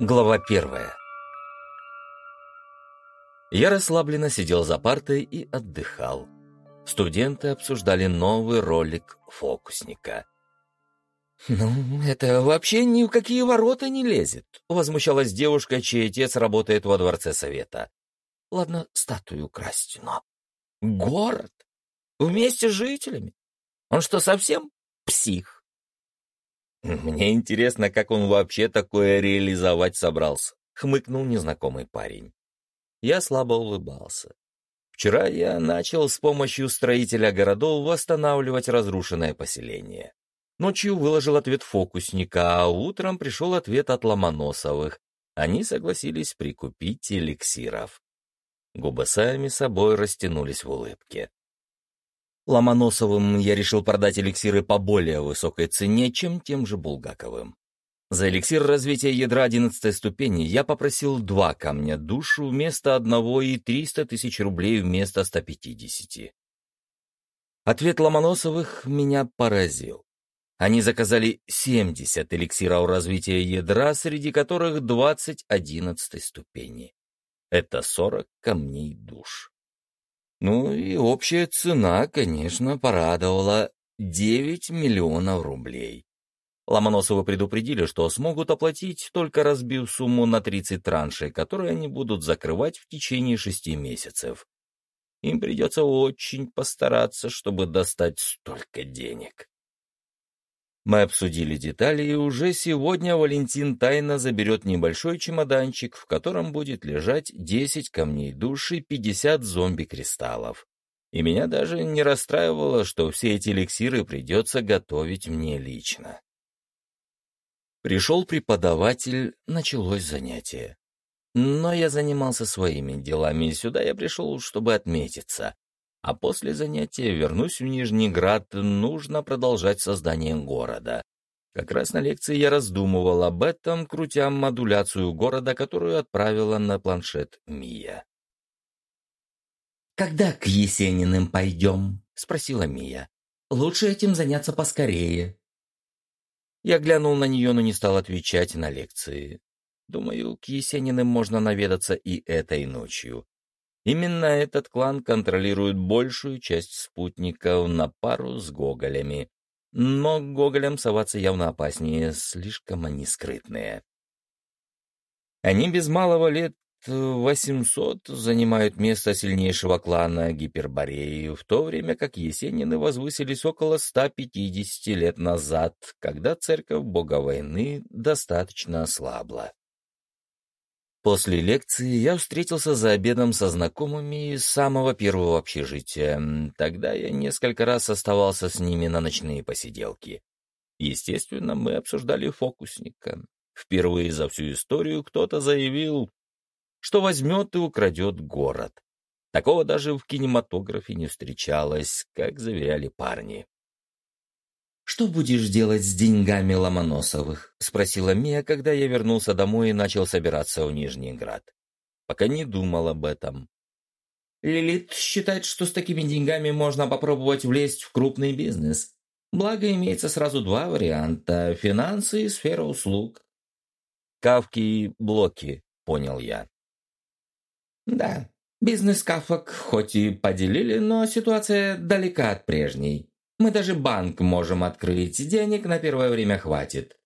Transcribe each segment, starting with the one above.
Глава первая. Я расслабленно сидел за партой и отдыхал. Студенты обсуждали новый ролик фокусника. «Ну, это вообще ни в какие ворота не лезет», — возмущалась девушка, чей отец работает во Дворце Совета. «Ладно, статую красть, но... Город? Вместе с жителями? Он что, совсем псих?» «Мне интересно, как он вообще такое реализовать собрался», — хмыкнул незнакомый парень. Я слабо улыбался. Вчера я начал с помощью строителя городов восстанавливать разрушенное поселение. Ночью выложил ответ фокусника, а утром пришел ответ от Ломоносовых. Они согласились прикупить эликсиров. Губы сами собой растянулись в улыбке. Ломоносовым я решил продать эликсиры по более высокой цене, чем тем же Булгаковым. За эликсир развития ядра 11 ступени я попросил два камня душу вместо одного и 300 тысяч рублей вместо 150. Ответ Ломоносовых меня поразил. Они заказали 70 эликсиров развития ядра, среди которых 20 11 ступени. Это 40 камней душ. Ну и общая цена, конечно, порадовала 9 миллионов рублей. Ломоносовы предупредили, что смогут оплатить, только разбив сумму на 30 траншей, которые они будут закрывать в течение шести месяцев. Им придется очень постараться, чтобы достать столько денег. Мы обсудили детали, и уже сегодня Валентин тайно заберет небольшой чемоданчик, в котором будет лежать 10 камней души и 50 зомби-кристаллов. И меня даже не расстраивало, что все эти эликсиры придется готовить мне лично. Пришел преподаватель, началось занятие. Но я занимался своими делами, и сюда я пришел, чтобы отметиться. А после занятия вернусь в Нижний Град, нужно продолжать создание города. Как раз на лекции я раздумывал об этом, крутя модуляцию города, которую отправила на планшет Мия. «Когда к Есениным пойдем?» — спросила Мия. «Лучше этим заняться поскорее». Я глянул на нее, но не стал отвечать на лекции. Думаю, к Есениным можно наведаться и этой ночью. Именно этот клан контролирует большую часть спутников на пару с Гоголями. Но к Гоголям соваться явно опаснее, слишком они скрытные. Они без малого лет 800 занимают место сильнейшего клана Гипербореи, в то время как Есенины возвысились около 150 лет назад, когда церковь бога войны достаточно ослабла. После лекции я встретился за обедом со знакомыми из самого первого общежития. Тогда я несколько раз оставался с ними на ночные посиделки. Естественно, мы обсуждали фокусника. Впервые за всю историю кто-то заявил, что возьмет и украдет город. Такого даже в кинематографе не встречалось, как заверяли парни. «Что будешь делать с деньгами Ломоносовых?» — спросила Мия, когда я вернулся домой и начал собираться в Нижний Град. Пока не думал об этом. Лилит считает, что с такими деньгами можно попробовать влезть в крупный бизнес. Благо, имеется сразу два варианта — финансы и сфера услуг. «Кавки и блоки», — понял я. «Да, бизнес кафок хоть и поделили, но ситуация далека от прежней. Мы даже банк можем открыть, денег на первое время хватит».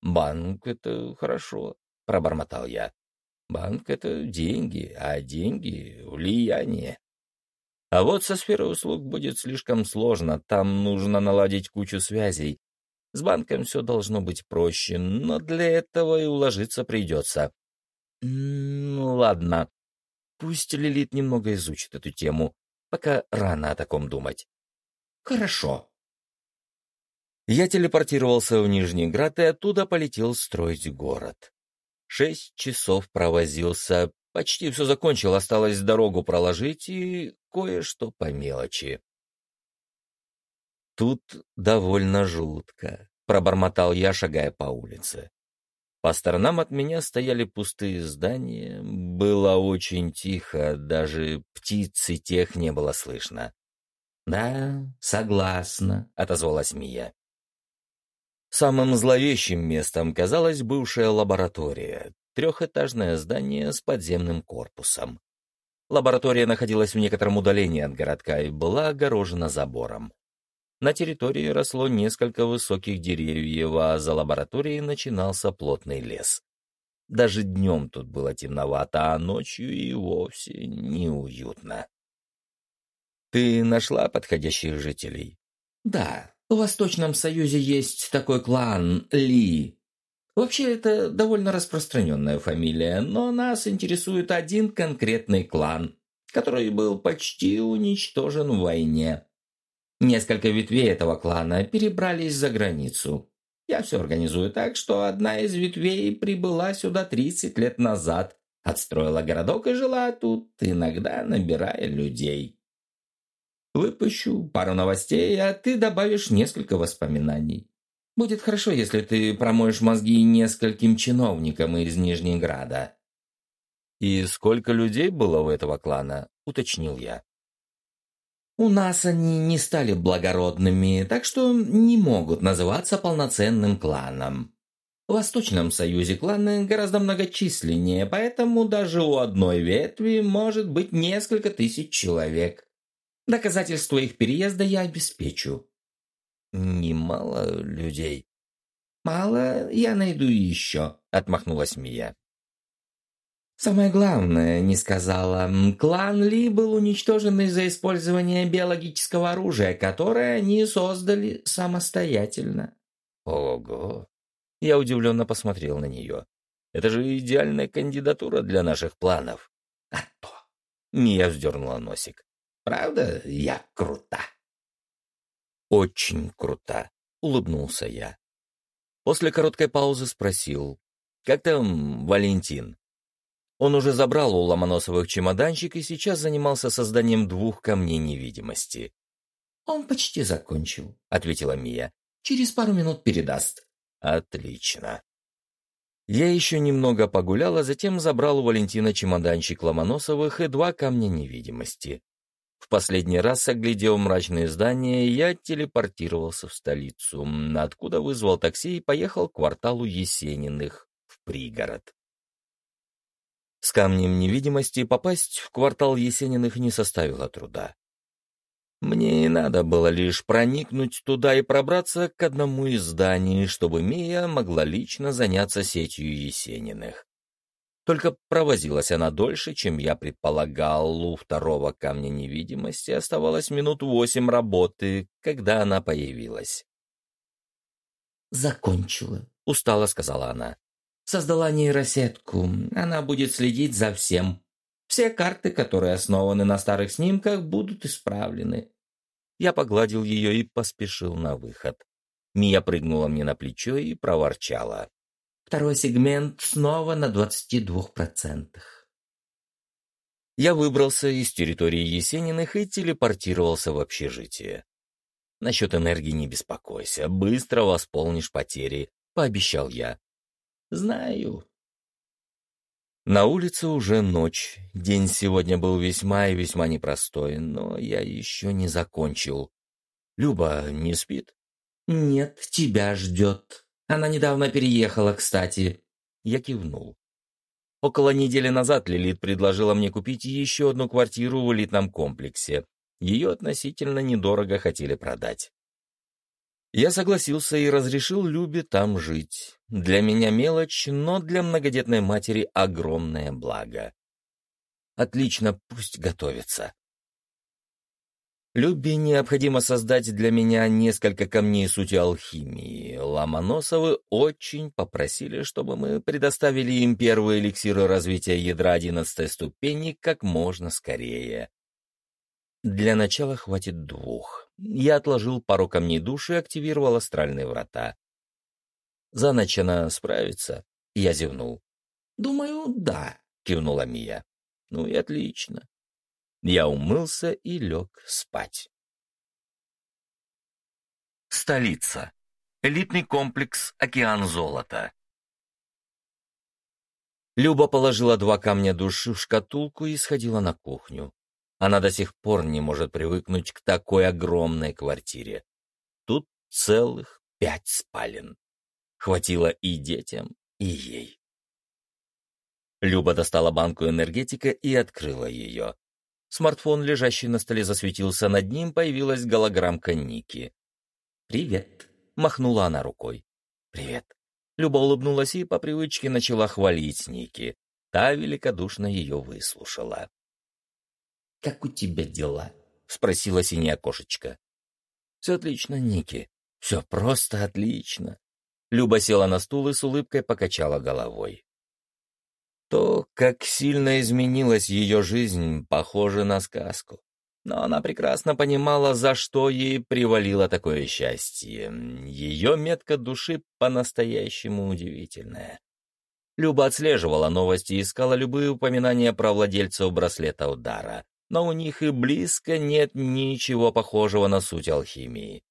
«Банк — это хорошо», — пробормотал я. «Банк — это деньги, а деньги — влияние». А вот со сферой услуг будет слишком сложно, там нужно наладить кучу связей. С банком все должно быть проще, но для этого и уложиться придется. Ну, ладно. Пусть Лилит немного изучит эту тему, пока рано о таком думать. Хорошо. Я телепортировался в Нижний Град и оттуда полетел строить город. Шесть часов провозился, почти все закончил, осталось дорогу проложить и кое-что по мелочи. Тут довольно жутко, пробормотал я, шагая по улице. По сторонам от меня стояли пустые здания, было очень тихо, даже птицы тех не было слышно. «Да, согласна», — отозвалась Мия. Самым зловещим местом казалась бывшая лаборатория. трехэтажное здание с подземным корпусом. Лаборатория находилась в некотором удалении от городка и была огорожена забором. На территории росло несколько высоких деревьев, а за лабораторией начинался плотный лес. Даже днем тут было темновато, а ночью и вовсе неуютно. «Ты нашла подходящих жителей?» «Да, в Восточном Союзе есть такой клан Ли. Вообще, это довольно распространенная фамилия, но нас интересует один конкретный клан, который был почти уничтожен в войне. Несколько ветвей этого клана перебрались за границу. Я все организую так, что одна из ветвей прибыла сюда 30 лет назад, отстроила городок и жила тут, иногда набирая людей. Выпущу пару новостей, а ты добавишь несколько воспоминаний. Будет хорошо, если ты промоешь мозги нескольким чиновникам из Нижнеграда. «И сколько людей было у этого клана?» — уточнил я. У нас они не стали благородными, так что не могут называться полноценным кланом. В Восточном Союзе кланы гораздо многочисленнее, поэтому даже у одной ветви может быть несколько тысяч человек. Доказательства их переезда я обеспечу. Немало людей. Мало, я найду еще, отмахнулась Мия. Самое главное, не сказала, клан Ли был уничтожен из-за использования биологического оружия, которое они создали самостоятельно. Ого! Я удивленно посмотрел на нее. Это же идеальная кандидатура для наших планов. А то! Мия вздернула носик. Правда, я крута? Очень крута, улыбнулся я. После короткой паузы спросил. Как там Валентин? Он уже забрал у Ломоносовых чемоданчик и сейчас занимался созданием двух камней невидимости. «Он почти закончил», — ответила Мия. «Через пару минут передаст». «Отлично». Я еще немного погулял, а затем забрал у Валентина чемоданчик Ломоносовых и два камня невидимости. В последний раз, оглядев мрачные здания, я телепортировался в столицу, откуда вызвал такси и поехал к кварталу Есениных, в пригород. С камнем невидимости попасть в квартал Есениных не составило труда. Мне и надо было лишь проникнуть туда и пробраться к одному из зданий, чтобы Мия могла лично заняться сетью Есениных. Только провозилась она дольше, чем я предполагал. У второго камня невидимости оставалось минут восемь работы, когда она появилась. «Закончила», — устало сказала она. Создала нейросетку. Она будет следить за всем. Все карты, которые основаны на старых снимках, будут исправлены. Я погладил ее и поспешил на выход. Мия прыгнула мне на плечо и проворчала. Второй сегмент снова на 22%. Я выбрался из территории Есениных и телепортировался в общежитие. Насчет энергии не беспокойся, быстро восполнишь потери, пообещал я. Знаю. На улице уже ночь. День сегодня был весьма и весьма непростой, но я еще не закончил. Люба не спит? Нет, тебя ждет. Она недавно переехала, кстати. Я кивнул. Около недели назад Лилит предложила мне купить еще одну квартиру в элитном комплексе. Ее относительно недорого хотели продать. Я согласился и разрешил Любе там жить. Для меня мелочь, но для многодетной матери огромное благо. Отлично, пусть готовится. Любе необходимо создать для меня несколько камней сути алхимии. Ломоносовы очень попросили, чтобы мы предоставили им первые эликсиры развития ядра одиннадцатой ступени как можно скорее. Для начала хватит двух. Я отложил пару камней души и активировал астральные врата. За ночь она справится? Я зевнул. «Думаю, да», — кивнула Мия. «Ну и отлично». Я умылся и лег спать. Столица. Элитный комплекс «Океан золота». Люба положила два камня души в шкатулку и сходила на кухню. Она до сих пор не может привыкнуть к такой огромной квартире. Тут целых пять спален. Хватило и детям, и ей. Люба достала банку энергетика и открыла ее. Смартфон, лежащий на столе, засветился, над ним появилась голограммка Ники. «Привет», — махнула она рукой. «Привет». Люба улыбнулась и по привычке начала хвалить Ники. Та великодушно ее выслушала. «Как у тебя дела?» — спросила синяя кошечка. «Все отлично, Ники. Все просто отлично». Люба села на стул и с улыбкой покачала головой. То, как сильно изменилась ее жизнь, похоже на сказку. Но она прекрасно понимала, за что ей привалило такое счастье. Ее метка души по-настоящему удивительная. Люба отслеживала новости и искала любые упоминания про владельцев браслета удара, но у них и близко нет ничего похожего на суть алхимии.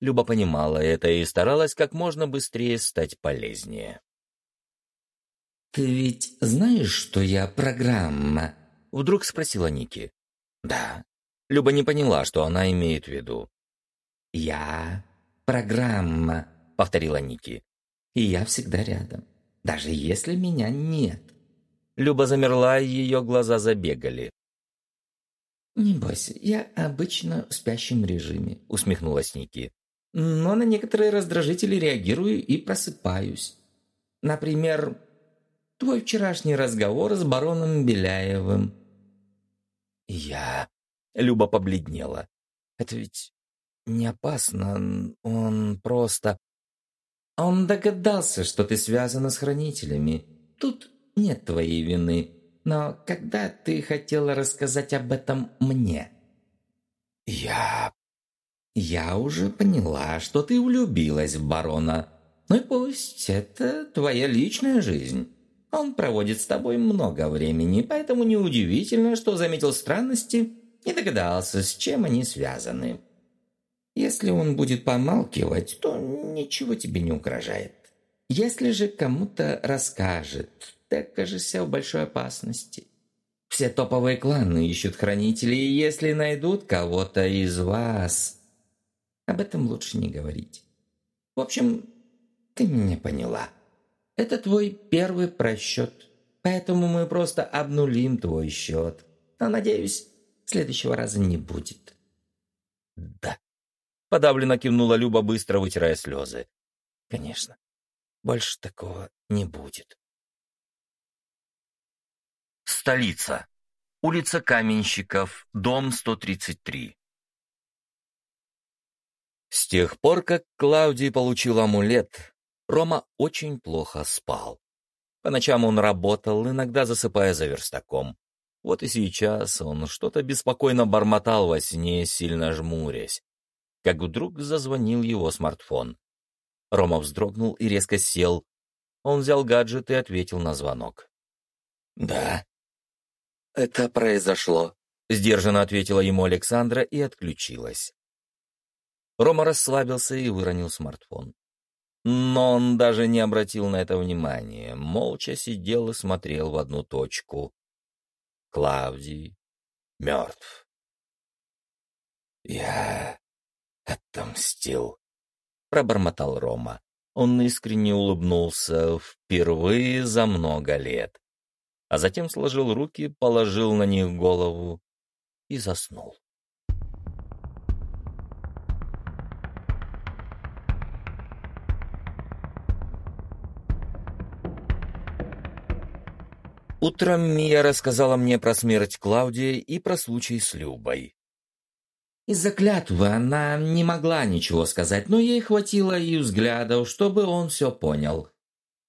Люба понимала это и старалась как можно быстрее стать полезнее. «Ты ведь знаешь, что я программа?» — вдруг спросила Ники. «Да». Люба не поняла, что она имеет в виду. «Я программа», — повторила Ники. «И я всегда рядом, даже если меня нет». Люба замерла, и ее глаза забегали. «Не бойся, я обычно в спящем режиме», — усмехнулась Ники. «Но на некоторые раздражители реагирую и просыпаюсь. Например, твой вчерашний разговор с бароном Беляевым». «Я...» — Люба побледнела. «Это ведь не опасно, он просто...» «Он догадался, что ты связана с хранителями. Тут нет твоей вины. Но когда ты хотела рассказать об этом мне?» «Я...» «Я уже поняла, что ты влюбилась в барона. Ну и пусть, это твоя личная жизнь. Он проводит с тобой много времени, поэтому неудивительно, что заметил странности и догадался, с чем они связаны. Если он будет помалкивать, то ничего тебе не угрожает. Если же кому-то расскажет, ты окажешься в большой опасности. Все топовые кланы ищут хранителей, и если найдут кого-то из вас... Об этом лучше не говорить. В общем, ты меня поняла. Это твой первый просчет, поэтому мы просто обнулим твой счет. Но, надеюсь, следующего раза не будет. Да. Подавленно кивнула Люба, быстро вытирая слезы. Конечно. Больше такого не будет. Столица. Улица Каменщиков, дом 133. С тех пор, как Клаудий получил амулет, Рома очень плохо спал. По ночам он работал, иногда засыпая за верстаком. Вот и сейчас он что-то беспокойно бормотал во сне, сильно жмурясь. Как вдруг зазвонил его смартфон. Рома вздрогнул и резко сел. Он взял гаджет и ответил на звонок. «Да», «Это произошло», — сдержанно ответила ему Александра и отключилась. Рома расслабился и выронил смартфон. Но он даже не обратил на это внимания, молча сидел и смотрел в одну точку. Клавдий мертв. «Я отомстил», — пробормотал Рома. Он искренне улыбнулся впервые за много лет а затем сложил руки, положил на них голову и заснул. Утром Мия рассказала мне про смерть Клаудии и про случай с Любой. Из-за клятвы она не могла ничего сказать, но ей хватило и взглядов, чтобы он все понял.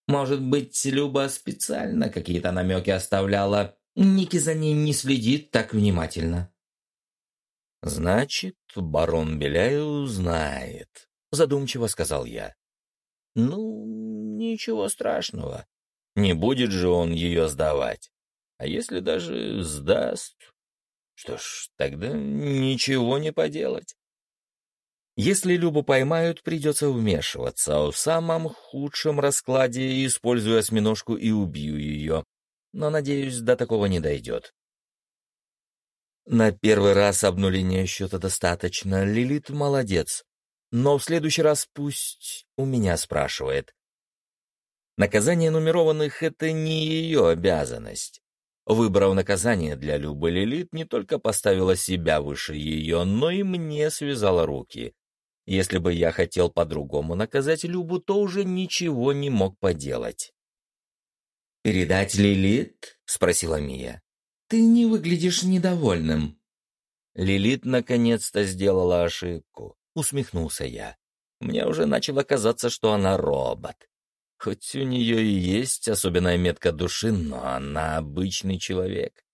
Может быть, Люба специально какие-то намеки оставляла. Ники за ней не следит так внимательно. «Значит, барон Беляев знает», — задумчиво сказал я. «Ну, ничего страшного. Не будет же он ее сдавать. А если даже сдаст, что ж, тогда ничего не поделать. Если Любу поймают, придется вмешиваться. В самом худшем раскладе использую осьминожку и убью ее. Но, надеюсь, до такого не дойдет. На первый раз обнуления счета достаточно. Лилит молодец. Но в следующий раз пусть у меня спрашивает. Наказание нумерованных — это не ее обязанность. Выбрав наказание для Любы, Лилит не только поставила себя выше ее, но и мне связала руки. Если бы я хотел по-другому наказать Любу, то уже ничего не мог поделать. «Передать Лилит?» — спросила Мия. «Ты не выглядишь недовольным». Лилит наконец-то сделала ошибку, усмехнулся я. Мне уже начало казаться, что она робот. Хоть у нее и есть особенная метка души, но она обычный человек.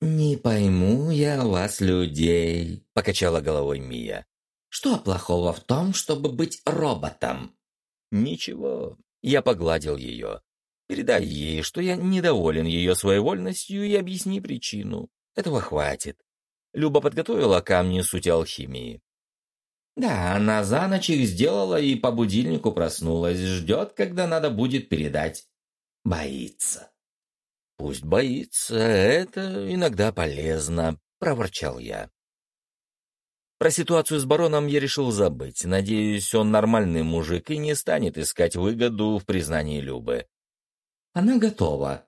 «Не пойму я вас, людей», — покачала головой Мия. «Что плохого в том, чтобы быть роботом?» «Ничего». Я погладил ее. Передай ей, что я недоволен ее своевольностью и объясни причину. Этого хватит. Люба подготовила камни сути алхимии. Да, она за ночь их сделала и по будильнику проснулась, ждет, когда надо будет передать. Боится. Пусть боится, это иногда полезно, проворчал я. Про ситуацию с бароном я решил забыть. Надеюсь, он нормальный мужик и не станет искать выгоду в признании Любы. Она готова.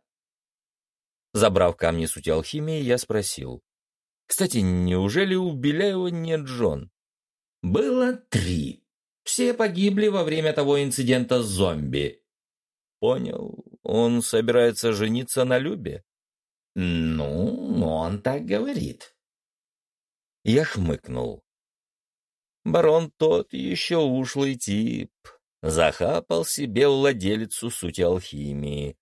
Забрав камни сути алхимии, я спросил. Кстати, неужели у Беляева нет Джон? Было три. Все погибли во время того инцидента с зомби. Понял. Он собирается жениться на Любе? Ну, он так говорит. Я хмыкнул. Барон тот еще ушлый тип. Захапал себе владелицу сути алхимии.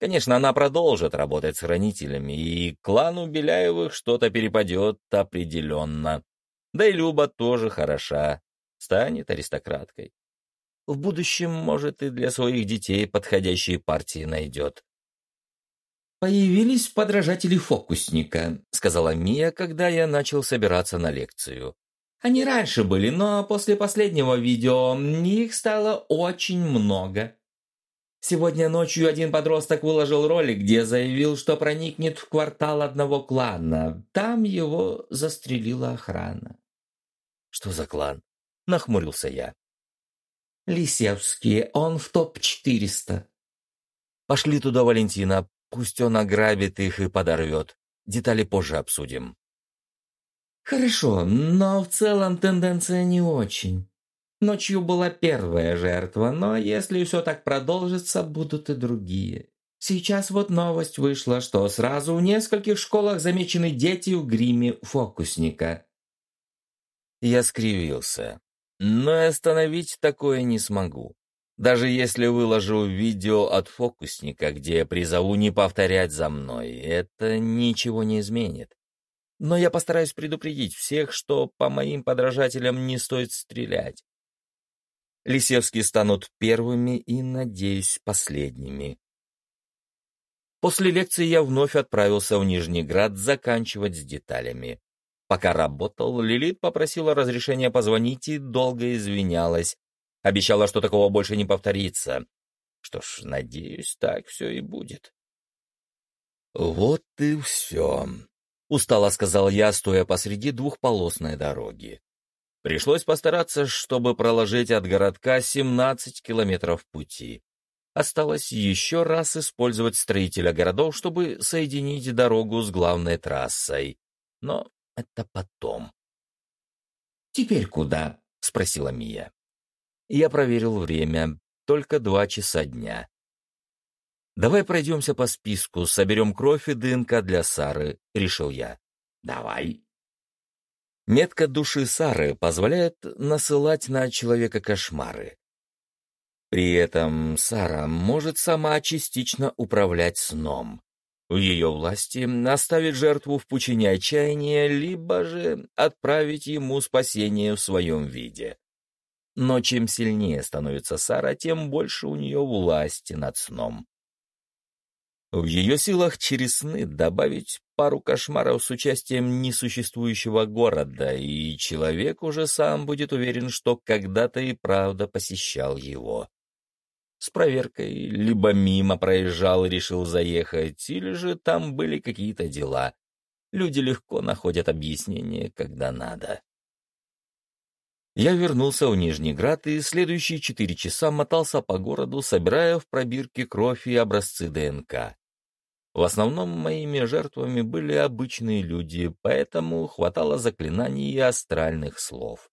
Конечно, она продолжит работать с хранителями, и клану Беляевых что-то перепадет определенно. Да и Люба тоже хороша, станет аристократкой. В будущем, может, и для своих детей подходящие партии найдет. «Появились подражатели фокусника», — сказала Мия, когда я начал собираться на лекцию. «Они раньше были, но после последнего видео их стало очень много. Сегодня ночью один подросток выложил ролик, где заявил, что проникнет в квартал одного клана. Там его застрелила охрана. «Что за клан?» — нахмурился я. «Лисевский, он в топ-400». «Пошли туда, Валентина, пусть он ограбит их и подорвет. Детали позже обсудим». «Хорошо, но в целом тенденция не очень. Ночью была первая жертва, но если все так продолжится, будут и другие. Сейчас вот новость вышла, что сразу в нескольких школах замечены дети в гриме фокусника. Я скривился. Но остановить такое не смогу. Даже если выложу видео от фокусника, где я призову не повторять за мной, это ничего не изменит. Но я постараюсь предупредить всех, что по моим подражателям не стоит стрелять. Лисевские станут первыми и, надеюсь, последними. После лекции я вновь отправился в Нижний Град заканчивать с деталями. Пока работал, Лилит попросила разрешения позвонить и долго извинялась. Обещала, что такого больше не повторится. Что ж, надеюсь, так все и будет. «Вот и все», — устало сказал я, стоя посреди двухполосной дороги. Пришлось постараться, чтобы проложить от городка 17 километров пути. Осталось еще раз использовать строителя городов, чтобы соединить дорогу с главной трассой. Но это потом. «Теперь куда?» — спросила Мия. Я проверил время. Только два часа дня. «Давай пройдемся по списку, соберем кровь и ДНК для Сары», — решил я. «Давай». Метка души Сары позволяет насылать на человека кошмары. При этом Сара может сама частично управлять сном. В ее власти оставить жертву в пучине отчаяния, либо же отправить ему спасение в своем виде. Но чем сильнее становится Сара, тем больше у нее власти над сном. В ее силах через сны добавить пару кошмаров с участием несуществующего города, и человек уже сам будет уверен, что когда-то и правда посещал его с проверкой, либо мимо проезжал и решил заехать, или же там были какие-то дела. Люди легко находят объяснение, когда надо. Я вернулся в Нижний Град и следующие четыре часа мотался по городу, собирая в пробирке кровь и образцы ДНК. В основном моими жертвами были обычные люди, поэтому хватало заклинаний и астральных слов.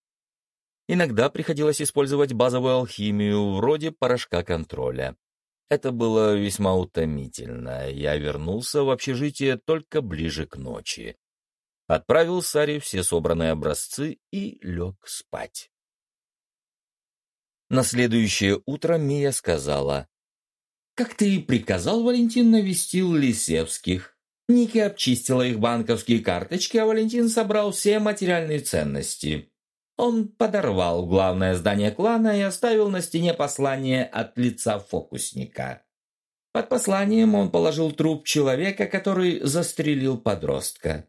Иногда приходилось использовать базовую алхимию, вроде порошка контроля. Это было весьма утомительно. Я вернулся в общежитие только ближе к ночи. Отправил Саре все собранные образцы и лег спать. На следующее утро Мия сказала, «Как ты и приказал, Валентин навестил Лисевских. Ники обчистила их банковские карточки, а Валентин собрал все материальные ценности. Он подорвал главное здание клана и оставил на стене послание от лица фокусника. Под посланием он положил труп человека, который застрелил подростка.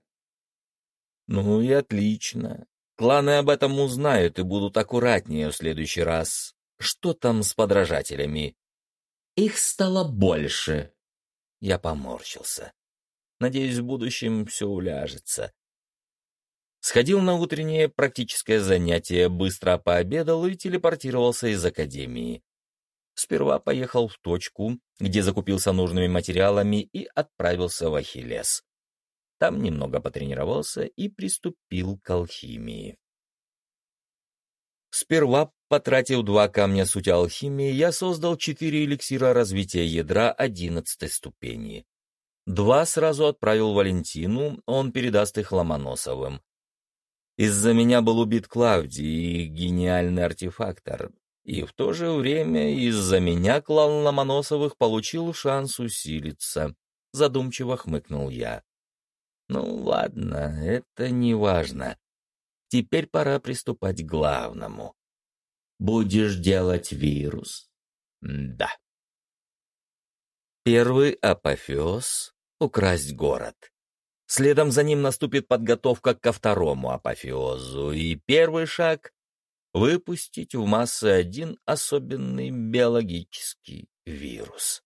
Ну и отлично. Кланы об этом узнают и будут аккуратнее в следующий раз. Что там с подражателями? Их стало больше. Я поморщился. Надеюсь, в будущем все уляжется. Сходил на утреннее практическое занятие, быстро пообедал и телепортировался из академии. Сперва поехал в точку, где закупился нужными материалами и отправился в Ахиллес. Там немного потренировался и приступил к алхимии. Сперва, потратив два камня сути алхимии, я создал четыре эликсира развития ядра одиннадцатой ступени. Два сразу отправил Валентину, он передаст их Ломоносовым. Из-за меня был убит Клавдий, гениальный артефактор, и в то же время из-за меня клан Ломоносовых получил шанс усилиться. Задумчиво хмыкнул я. Ну ладно, это не важно. Теперь пора приступать к главному. Будешь делать вирус? Да. Первый апофеоз — украсть город. Следом за ним наступит подготовка ко второму апофеозу, и первый шаг — выпустить в массы один особенный биологический вирус.